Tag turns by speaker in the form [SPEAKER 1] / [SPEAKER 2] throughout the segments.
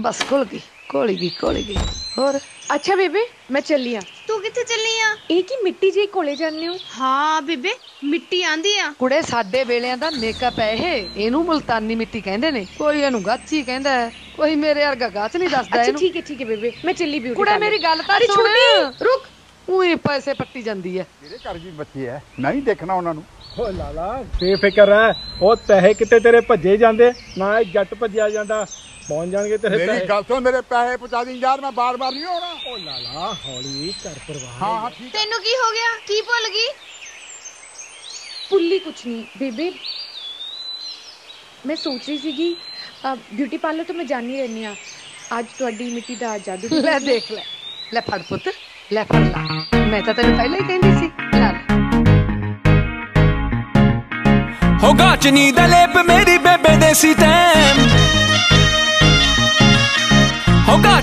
[SPEAKER 1] ਬਸ ਕੋਲ ਗਈ ਕੋਲੀ ਗਈ ਕੋਲੀ ਗਈ। ਹੋਰ?
[SPEAKER 2] ਅੱਛਾ ਬੇਬੇ ਮੈਂ ਚੱਲੀ ਆ।
[SPEAKER 3] ਤੂੰ ਕਿੱਥੇ ਚੱਲੀ ਆ?
[SPEAKER 2] ਇਹ ਕੀ ਮਿੱਟੀ ਜਿਹੀ ਕੋਲੇ ਜਾਂਦੇ ਹੋ?
[SPEAKER 3] ਹਾਂ ਬੇਬੇ ਮਿੱਟੀ ਆਂਦੀ ਆ।
[SPEAKER 1] ਕੁੜੇ ਸਾਡੇ ਵੇਲਿਆਂ ਦਾ ਮੇਕਅਪ ਹੈ ਇਹ। ਇਹਨੂੰ ਮੁਲਤਾਨੀ ਮਿੱਟੀ ਕਹਿੰਦੇ ਨੇ। ਕੋਈ ਇਹਨੂੰ ਗਾਚੀ ਕਹਿੰਦਾ ਹੈ। ਕੋਈ ਮੇਰੇ ਵਰਗਾ ਗਾਚ ਨਹੀਂ ਦੱਸਦਾ
[SPEAKER 2] ਅੱਛਾ
[SPEAKER 1] ਇਹਨੂੰ।
[SPEAKER 2] ਠੀਕ ਹੈ ਠੀਕ ਹੈ ਬੇਬੇ ਮੈਂ ਚੱਲੀ ਬਿਊਟੀ
[SPEAKER 1] ਕੁੜੇ ਮੇਰੀ ਗੱਲ ਤਾਂ ਸੁਣ
[SPEAKER 2] ਛੋਟੀ
[SPEAKER 1] ਰੁਕ। ਉਹੀ ਪੈਸੇ ਪੱਟੀ ਜਾਂਦੀ ਹੈ।
[SPEAKER 4] ਮੇਰੇ ਘਰ ਵੀ ਬੱਚੇ ਐ ਨਹੀਂ ਦੇਖਣਾ ਉਹਨਾਂ ਨੂੰ।
[SPEAKER 5] ਓ ਲਾਲਾ ਬੇਫਿਕਰ ਐ ਉਹ ਪੈਸੇ ਕਿਤੇ ਤੇਰੇ ਭੱਜੇ ਜਾਂਦੇ ਨਾ ਇਹ ਜੱਟ ਭੱਜਿਆ ਜਾਂਦਾ। ਪਹੁੰਚ ਜਾਣਗੇ ਤੇਰੇ
[SPEAKER 4] ਮੇਰੀ
[SPEAKER 5] ਪੈਸੇ।
[SPEAKER 4] ਗੱਲ ਸੁਣ ਮੇਰੇ ਪੈਸੇ ਪਹੁੰਚਾ ਦੀ ਯਾਰ ਮੈਂ ਬਾਰ-ਬਾਰ ਨਹੀਂ ਆਉਣਾ
[SPEAKER 5] ਓ ਲਾਲਾ ਹੌਲੀ ਕਰ ਪਰਵਾਹ
[SPEAKER 4] ਹਾਂ ਹਾਂ ਠੀਕ
[SPEAKER 3] ਤੈਨੂੰ ਕੀ ਹੋ ਗਿਆ? ਕੀ ਭੁੱਲ ਗਈ?
[SPEAKER 2] ਪੁੱਲੀ ਕੁਛ ਨਹੀਂ ਬੇਬੇ। ਮੈਂ ਸੋਚ ਰਹੀ ਸੀਗੀ ਬਿਊਟੀ ਪਾਰਲਰ ਤੋਂ ਮੈਂ ਜਾਣੀ ਰਹਿੰਦੀ ਆ ਅੱਜ ਤੁਹਾਡੀ ਮਿੱਟੀ ਦਾ ਜਾਦੂ
[SPEAKER 1] ਲੈ ਦੇਖ ਲੈ। ਲੈ ਫੜ ਪੁੱਤ ਲੈ ਫੜ ਲਾ। ਮੈਂ ਤਾਂ ਤੈਨੂੰ ਪਹਿਲਾਂ ਹੀ ਕਹਿੰਦੀ ਸੀ। ਲੈ
[SPEAKER 6] ਹੋ ਗਾਚਨੀ ਦਾ ਲੇਪ ਮੇਰੀ ਬੇਬੇ ਦੇ ਸੀ ਟੈਮ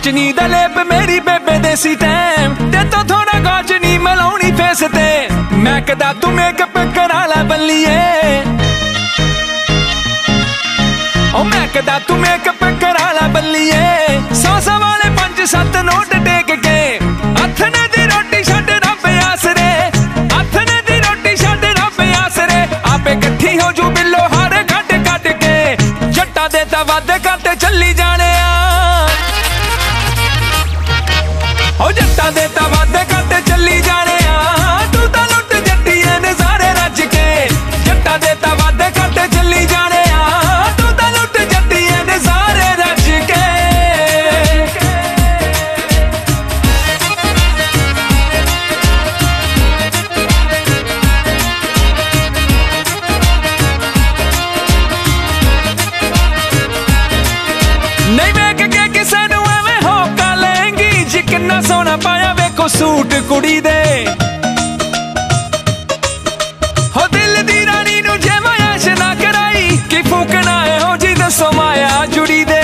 [SPEAKER 6] ਹੋ ਦਾ ਲੇਪ ਮੇਰੀ ਬੇਬੇ ਦੇ ਸੀ ਟੈਮ ਤੇ ਤੋਂ ਥੋੜਾ ਗਾਚਨੀ ਮਲਾਉਣੀ ਫੇਸ ਤੇ। ਮੈਂ ਕਦਾ ਤੂੰ ਮੇਕਅਪ ਕਰਾ ਲੈ ਬੱਲੀਏ ਓ ਮੈਂ ਕਦਾ ਤੂੰ ਤਾਂ ਵੱਧ ਕਰਦੇ ਚੱਲੀ ਜਾਣਿਆ ਪਾਇਆ ਸੂਟ ਕੁੜੀ ਦੇ। ਹੋ ਦਿਲ ਦੀ ਰਾਣੀ ਨੂੰ ਜੇ ਮਾਇਸ਼ ਨਾ ਕਰਾਈ, ਕਿ ਫੂਕਣਾ ਹੈ ਹੋ ਜੀ ਦੱਸੋ ਮਾਇਆ ਜੁੜੀ ਦੇ।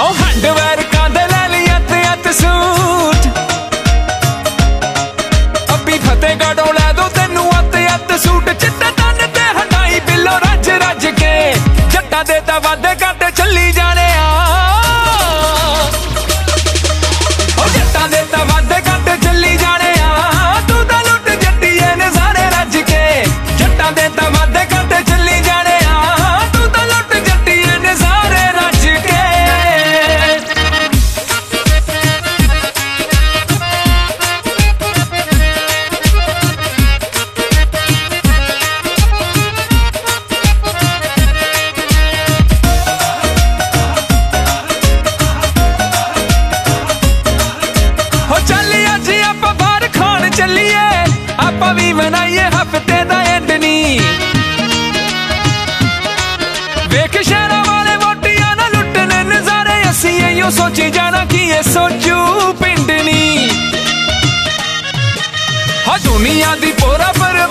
[SPEAKER 6] ਉਹ ਹੰਡਵਰ ਕਾਂਦੇ ਲੈ ਲਈ ਅੱਤ ਅੱਤ ਸੂਟ। ਅੱਬੀ ਫਤਿਹਗੜ੍ਹੋਂ ਲੈ ਦੋ ਤੈਨੂੰ ਅੱਤ ਅੱਤ ਸੂਟ। ਚਿੱਟਾ ਤਨ ਤੇ ਹਟਾਈ ਬਿੱਲੋ ਰੱਜ ਰੱਜ ਕੇ, ਜੱਟਾਂ ਦੇ ਵੇਖ ਸ਼ਹਿਰਾਂ ਵਾਲੇ ਵੋਟੀਆਂ ਨਾ ਲੁੱਟਣ ਨਜ਼ਾਰੇ, ਅਸੀਂ ਇਹੋ ਸੋਚੀ ਜਾਣਾ ਕੀ ਇਹ ਸੋਚੂ ਪਿੰਡ ਨੀ। ਹਾਂ ਦੁਨੀਆ ਦੀ ਪੋਰਾ ਪਰ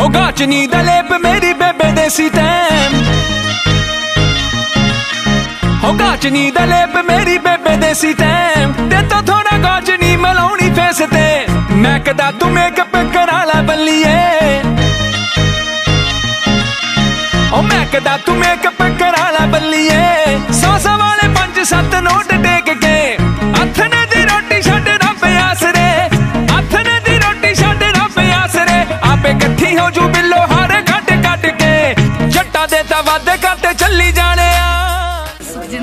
[SPEAKER 6] ਹੋ ਗਾਚਨੀ ਦਾ ਲੇਪ ਮੇਰੀ ਬੇਬੇ ਦੇ ਸੀ ਟੈਮ ਹੋ ਗਾਚਨੀ ਦਾ ਲੇਪ ਮੇਰੀ ਬੇਬੇ ਦੇ ਸੀ ਟੈਮ ਤੇ ਤੋਂ ਥੋੜਾ ਗਾਚਨੀ ਮਲਾਉਣੀ ਫੇਸ ਤੇ। ਮੈਂ ਕਦਾ ਤੂੰ ਮੇਕਅਪ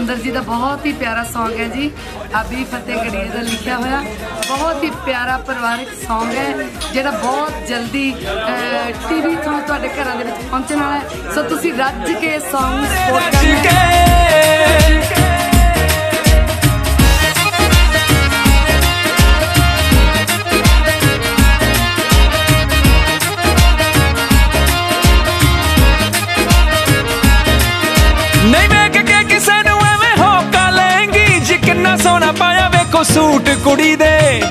[SPEAKER 1] ਸੁਖਜਿੰਦਰ ਜੀ ਦਾ ਬਹੁਤ ਹੀ ਪਿਆਰਾ Song ਹੈ ਜੀ। ਆਬੀ ਫਤਿਹ ਗੜੀਏ ਦਾ ਲਿਖਿਆ ਹੋਇਆ। ਬਹੁਤ ਹੀ ਪਿਆਰਾ ਪਰਿਵਾਰਕ Song ਹੈ, ਜਿਹੜਾ ਬਹੁਤ ਜਲਦੀ ਟੀਵੀ ਤੋਂ ਤੁਹਾਡੇ ਘਰਾਂ ਦੇ ਵਿੱਚ ਪਹੁੰਚਣ ਵਾਲਾ ਹੈ। ਸੋ ਤੁਸੀਂ ਰੱਜ ਕੇ Song ਨੂੰ ਸਪੋਰਟ ਕਰਨਾ
[SPEAKER 6] ਸੂਟ ਕੁੜੀ ਦੇ।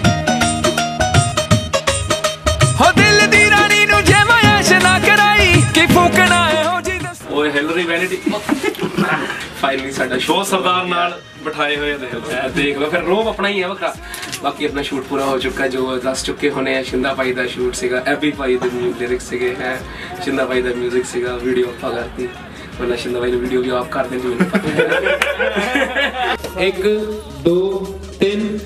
[SPEAKER 6] ਹੋ ਦਿਲ ਦੀ ਰਾਣੀ ਨੂੰ ਜੇ ਮਾਇਸ਼ ਨਾ ਕਰਾਈ ਕਿ ਫੂਕਣਾ ਇਹੋ ਜੀ ਦੱਸ।
[SPEAKER 7] ਓਏ ਹਿਲਰੀ ਵੈਨਿਟੀ ਫਾਈਨਲੀ ਸਾਡਾ ਸ਼ੋਅ ਸਰਦਾਰ ਨਾਲ ਬਿਠਾਏ ਹੋਏ ਦੇਖ। ਲਓ ਇਹ ਦੇਖ ਲਓ ਫਿਰ ਰੋਬ ਆਪਣਾ ਹੀ ਹੈ ਵੱਖਰਾ। ਬਾਕੀ ਆਪਣਾ ਸ਼ੂਟ ਪੂਰਾ ਹੋ ਚੁੱਕਾ ਜੋ ਦੱਸ ਚੁੱਕੇ ਹੋਣੇ ਆ। ਸ਼ਿੰਦਾ ਭਾਈ ਦਾ ਸ਼ੂਟ ਸੀਗਾ ਐਬੀ ਭਾਈ ਦੇ ਲਿਰਿਕਸ ਸੀਗੇ ਹੈ। ਸ਼ਿੰਦਾ ਭਾਈ ਦਾ 뮤직 ਸੀਗਾ ਵੀਡੀਓ ਆਪਾਂ ਕਰਤੀ। ਵਰਨਾ ਸ਼ਿੰਦਾ ਭਾਈ ਨੂੰ ਵੀਡੀਓ ਵੀ ਆਪ ਕਰ ਦਿੰਦੇ ਮੈਨੂੰ ਪਤਾ in